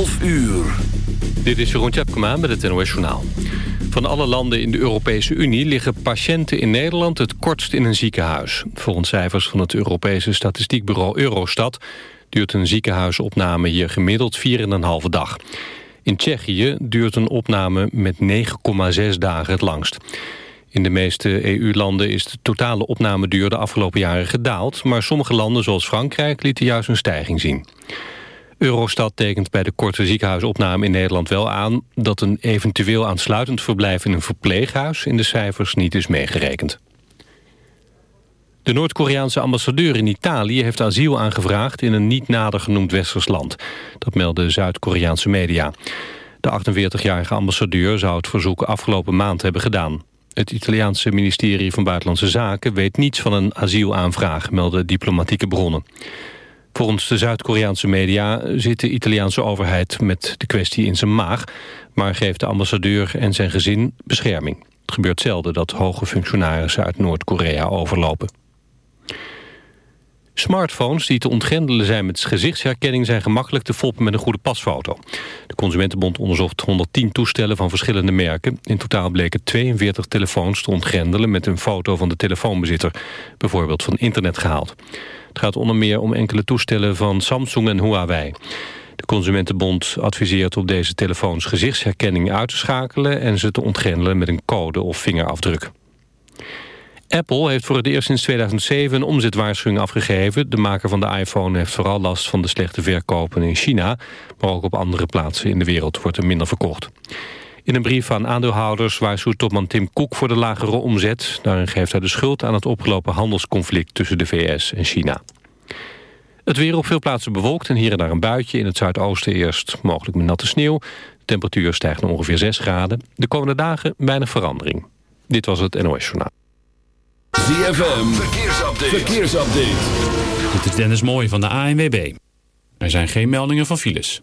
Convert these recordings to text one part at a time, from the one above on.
12 uur. Dit is Jeroen Tjepkema met het NOS Journaal. Van alle landen in de Europese Unie liggen patiënten in Nederland het kortst in een ziekenhuis. Volgens cijfers van het Europese statistiekbureau Eurostat... duurt een ziekenhuisopname hier gemiddeld 4,5 dag. In Tsjechië duurt een opname met 9,6 dagen het langst. In de meeste EU-landen is de totale opnameduur de afgelopen jaren gedaald... maar sommige landen zoals Frankrijk lieten juist een stijging zien. Eurostat tekent bij de korte ziekenhuisopname in Nederland wel aan... dat een eventueel aansluitend verblijf in een verpleeghuis... in de cijfers niet is meegerekend. De Noord-Koreaanse ambassadeur in Italië heeft asiel aangevraagd... in een niet nader genoemd westers land. Dat melden Zuid-Koreaanse media. De 48-jarige ambassadeur zou het verzoek afgelopen maand hebben gedaan. Het Italiaanse ministerie van Buitenlandse Zaken weet niets van een asielaanvraag, melden diplomatieke bronnen. Volgens de Zuid-Koreaanse media zit de Italiaanse overheid met de kwestie in zijn maag, maar geeft de ambassadeur en zijn gezin bescherming. Het gebeurt zelden dat hoge functionarissen uit Noord-Korea overlopen. Smartphones die te ontgrendelen zijn met gezichtsherkenning... zijn gemakkelijk te foppen met een goede pasfoto. De Consumentenbond onderzocht 110 toestellen van verschillende merken. In totaal bleken 42 telefoons te ontgrendelen... met een foto van de telefoonbezitter, bijvoorbeeld van internet gehaald. Het gaat onder meer om enkele toestellen van Samsung en Huawei. De Consumentenbond adviseert op deze telefoons gezichtsherkenning uit te schakelen... en ze te ontgrendelen met een code of vingerafdruk. Apple heeft voor het eerst sinds 2007 een omzetwaarschuwing afgegeven. De maker van de iPhone heeft vooral last van de slechte verkopen in China... maar ook op andere plaatsen in de wereld wordt er minder verkocht. In een brief aan aandeelhouders waarschuwt topman Tim Cook voor de lagere omzet. Daarin geeft hij de schuld aan het opgelopen handelsconflict tussen de VS en China. Het weer op veel plaatsen bewolkt en hier en daar een buitje. In het zuidoosten eerst mogelijk met natte sneeuw. De temperatuur stijgt naar ongeveer 6 graden. De komende dagen weinig verandering. Dit was het NOS Journaal. ZFM, verkeersupdate. verkeersupdate. Dit is Dennis Mooij van de ANWB. Er zijn geen meldingen van files.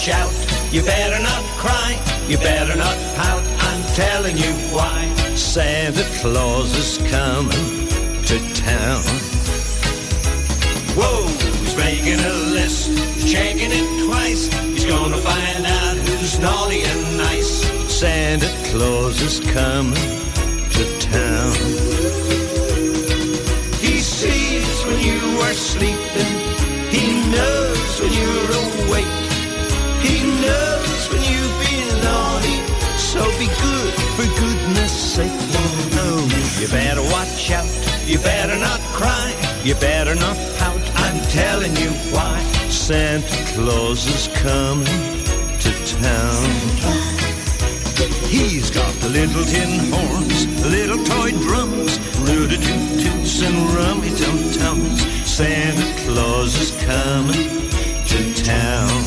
Watch out, you better not cry, you better not pout, I'm telling you why. Santa Claus is coming to town. Whoa, he's making a list, checking it twice. He's gonna find out who's naughty and nice. Santa Claus is coming to town. He sees when you are sleeping. He knows when you're awake. He knows when you've been naughty. So be good for goodness sake. Oh no, you better watch out. You better not cry. You better not pout. I'm telling you why. Santa Claus is coming to town. He's got the little tin horns, little toy drums, little toot toots and rummy tum tums. Santa Claus is coming to town.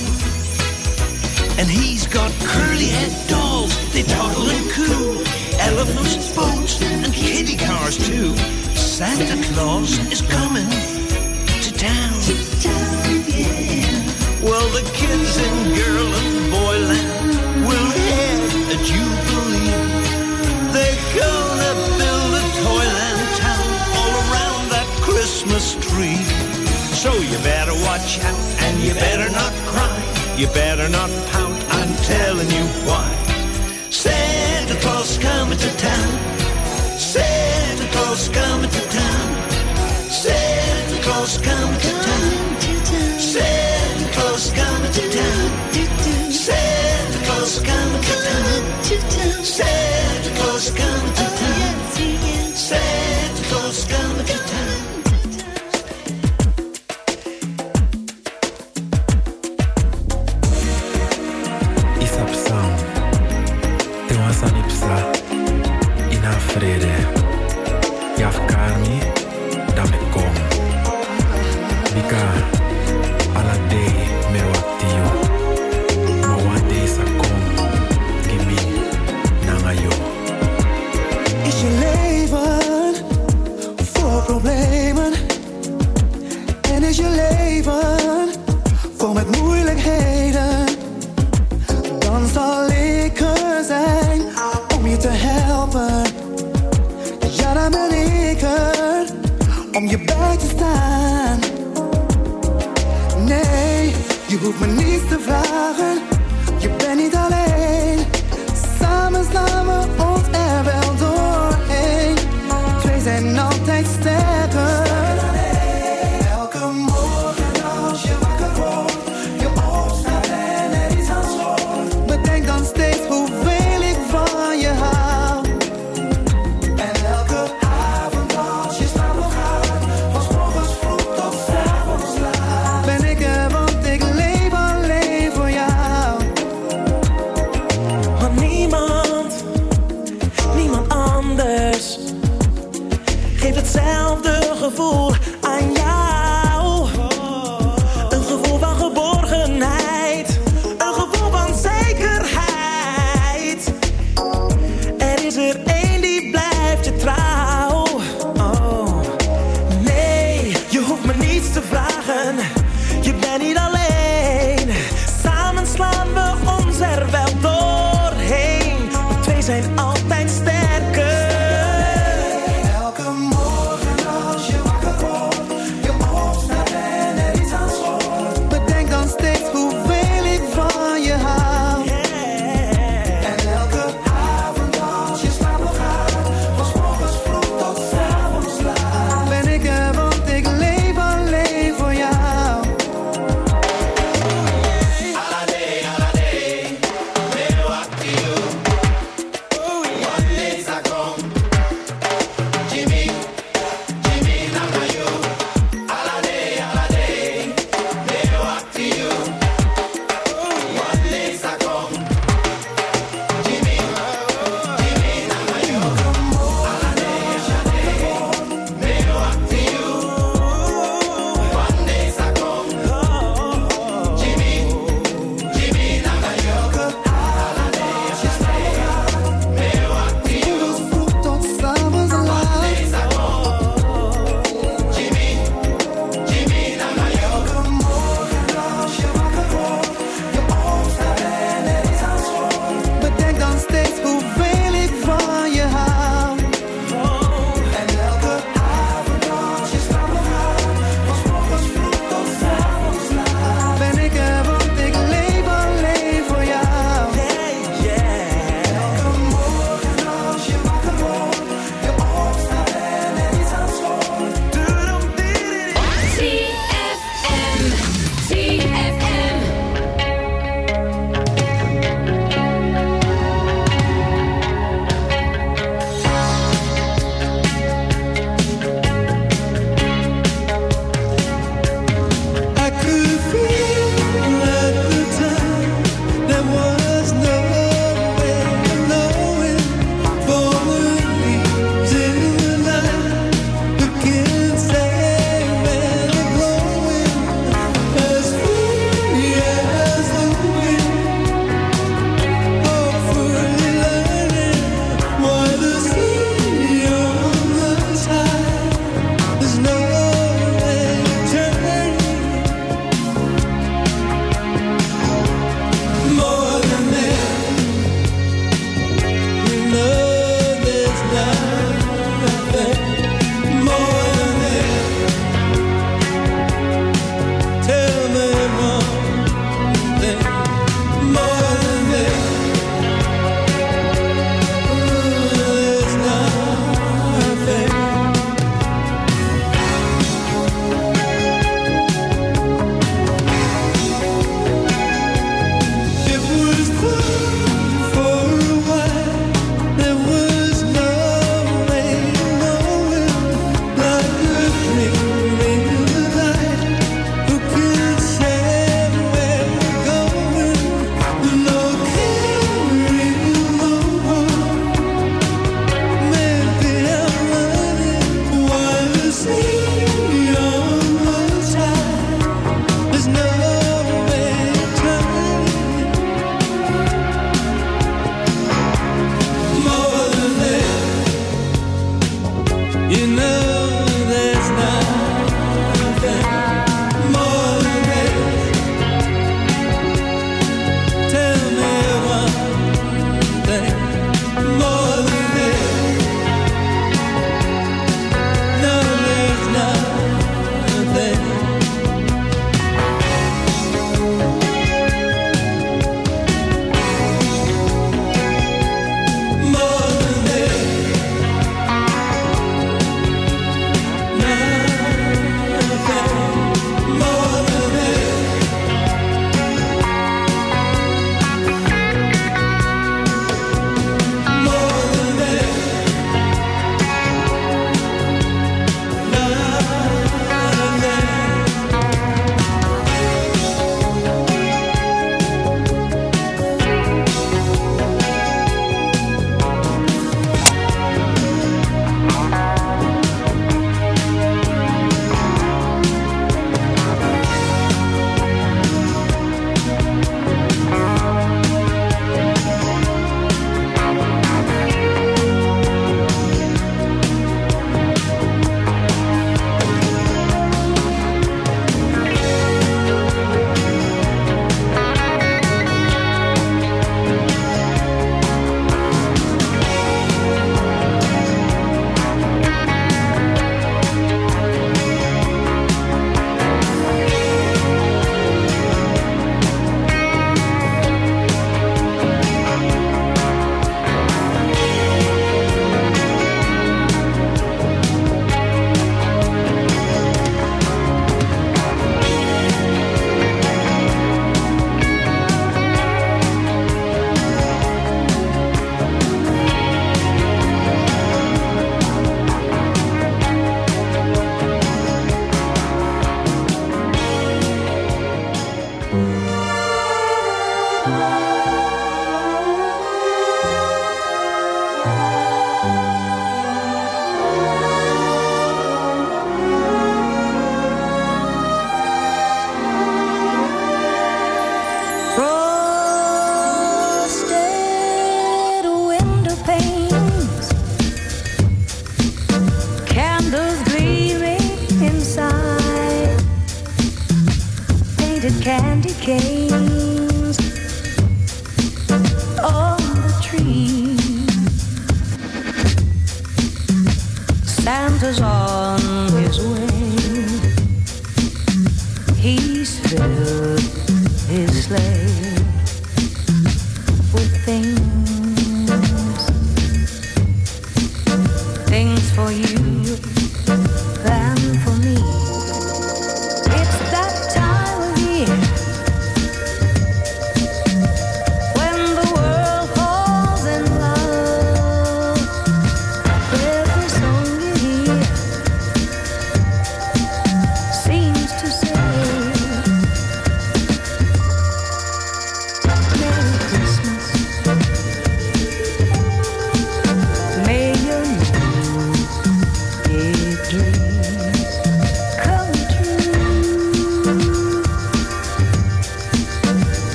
And he's got curly head dolls, they toddle and coo, elephants, boats, and kiddie cars too. Santa Claus is coming. chap, and you better not cry, you better not pout, I'm telling you why. Santa Claus coming to town, Santa Claus coming to town, Santa Claus coming to town, Santa Claus coming to town, Santa Claus coming to town, Santa Claus coming to town.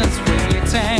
Cabin's waiting.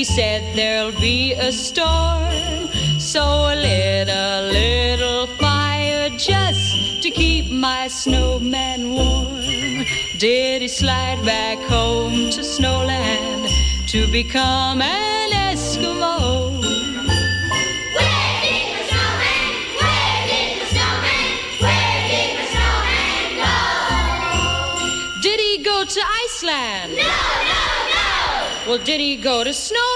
He said there'll be a storm, so lit a little fire just to keep my snowman warm. Did he slide back home to Snowland to become an Eskimo? Did he go to Iceland? No, no, no! Well, did he go to Snow?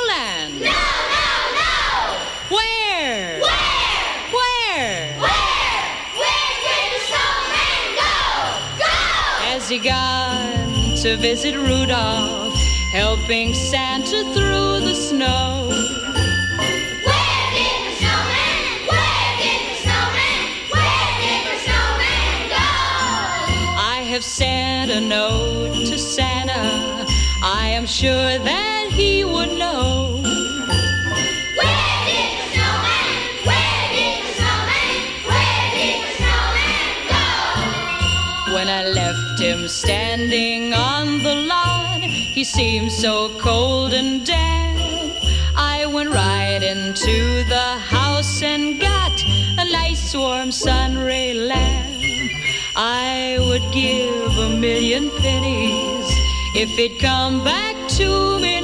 he gone to visit Rudolph, helping Santa through the snow? Where did the snowman? Where did the snowman? Where did the snowman go? I have sent a note to Santa. I am sure that he would know. I'm standing on the lawn. He seemed so cold and damp. I went right into the house and got a nice warm sunray lamp. I would give a million pennies if it'd come back to me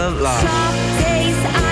And full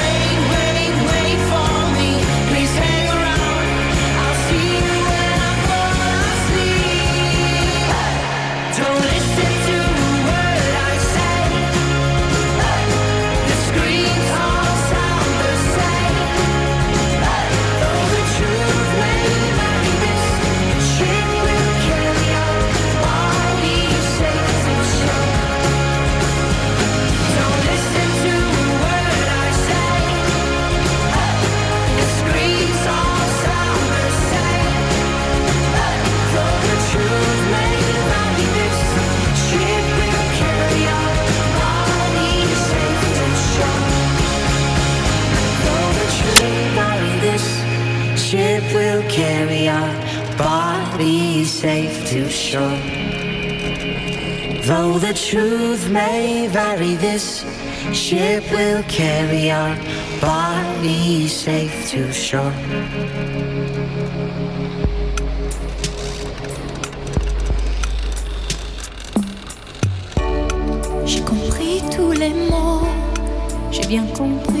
special. Though the truth may vary, this ship will carry our bodies safe to shore. J'ai compris tous les mots, j'ai bien compris.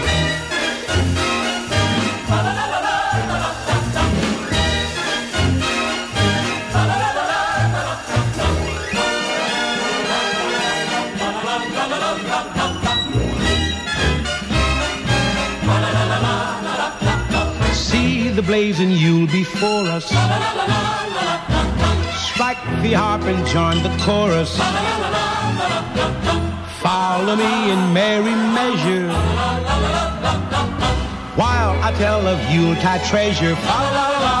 See you'll be for us. Strike the harp and join the chorus. Follow me in merry measure. While I tell of Yuletide treasure. La la la